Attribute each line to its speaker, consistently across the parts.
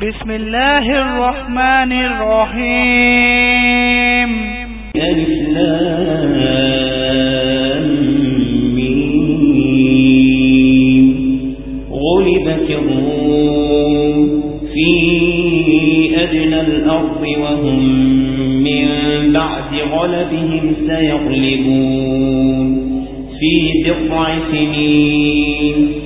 Speaker 1: بسم الله الرحمن الرحيم
Speaker 2: الإسلام غلبت الروم في أدنى الأرض وهم من بعد غلبهم سيغلبون في بضع سنين.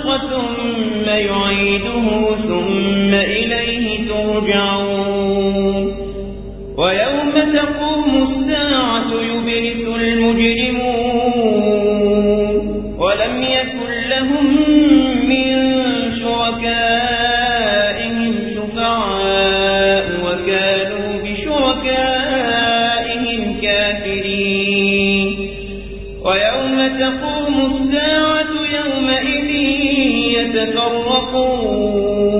Speaker 2: الخلق ثم يعيده ثم إليه ترجعون. ويوم تقوم الساعة يبرث المجرمون. ولم يكن لهم من شركائهم شفعاء وكانوا بشركائهم كافرين. ويوم تقوم الساعة يومئذ يتفرقون.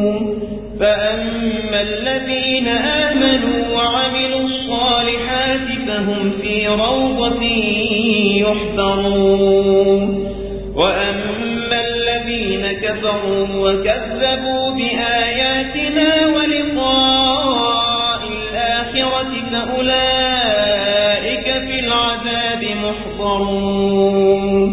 Speaker 2: فأما الذين آمنوا وعملوا الصالحات فهم في روضة يحضرون وأما الذين كفروا وكذبوا بآياتنا ولقاء الآخرة فأولئك في العذاب محضرون.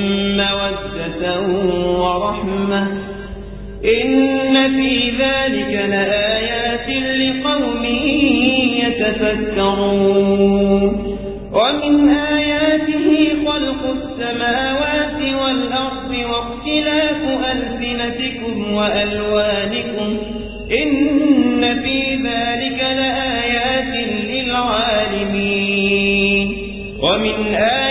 Speaker 2: مودة ورحمة. إن في ذلك لآيات لقوم يتفكرون. ومن آياته خلق السماوات والأرض واختلاف ألسنتكم وألوانكم. إن في ذلك لآيات للعالمين. ومن آياته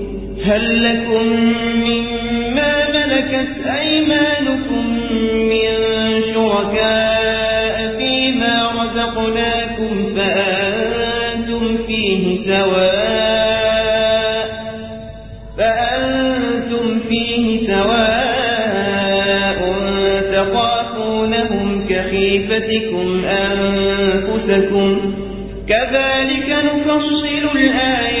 Speaker 2: هل لكم مما ملكت أيمانكم من شركاء فيما رزقناكم فأنتم فيه سواء فأنتم فيه سواء تخافونهم كخيفتكم أنفسكم كذلك نفصل الآيات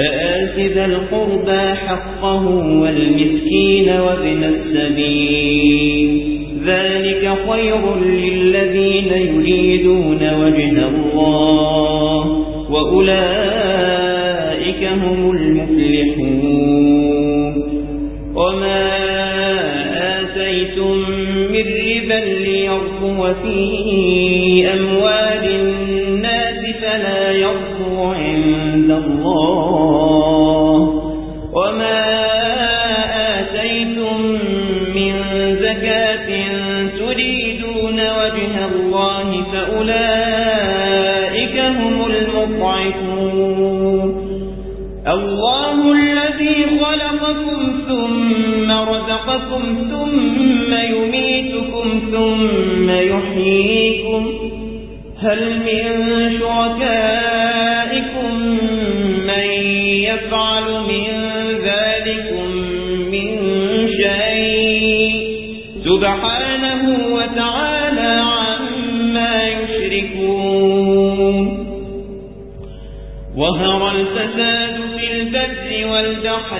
Speaker 2: فآت ذا القربى حقه والمسكين وابن السبيل. ذلك خير للذين يريدون وجه الله وأولئك هم المفلحون. وما آتيتم من ربا ليربو في أموال رزقكم ثم يميتكم ثم يحييكم هل من شركائكم من يفعل من ذلكم من شيء سبحانه وتعالى عما يشركون ظهر الفساد في البر والبحر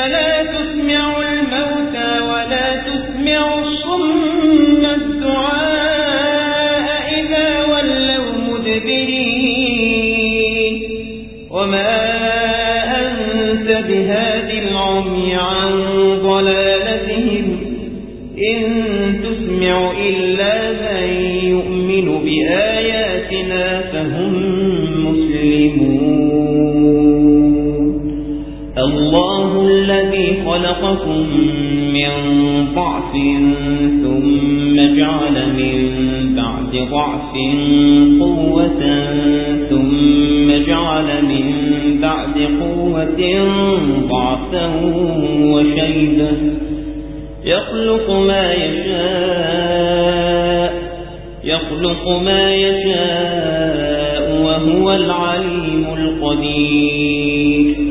Speaker 2: فإنك خلقكم من ضعف ثم جعل من بعد ضعف قوة ثم جعل من بعد قوة ضعفا وشيبا يخلق ما يشاء يخلق ما يشاء وهو العليم القدير